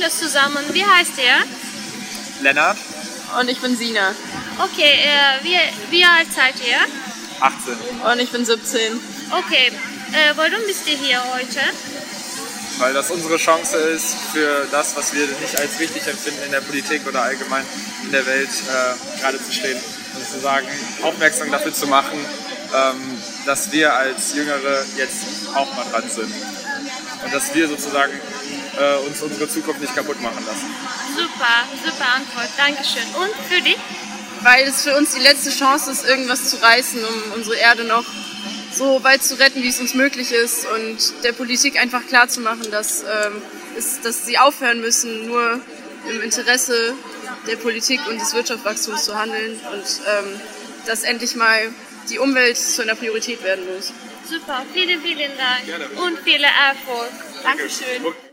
Hallo zusammen, wie heißt ihr? Lennart, Und ich bin Sina. Okay, äh, wie, wie alt seid ihr? 18. Und ich bin 17. Okay, äh, warum bist ihr hier heute? Weil das unsere Chance ist, für das, was wir nicht als richtig empfinden in der Politik oder allgemein in der Welt, äh, gerade zu stehen. Und sozusagen aufmerksam dafür zu machen, ähm, dass wir als Jüngere jetzt auch mal dran sind. Und dass wir sozusagen äh, uns unsere Zukunft nicht kaputt machen lassen. Super, super Antwort, Dankeschön. Und für dich? Weil es für uns die letzte Chance ist, irgendwas zu reißen, um unsere Erde noch so weit zu retten, wie es uns möglich ist. Und der Politik einfach klarzumachen, dass, ähm, es, dass sie aufhören müssen, nur im Interesse der Politik und des Wirtschaftswachstums zu handeln. Und ähm, dass endlich mal die Umwelt zu einer Priorität werden muss. Super, vielen, vielen Dank. Gerne. Und viel Erfolg. Dankeschön.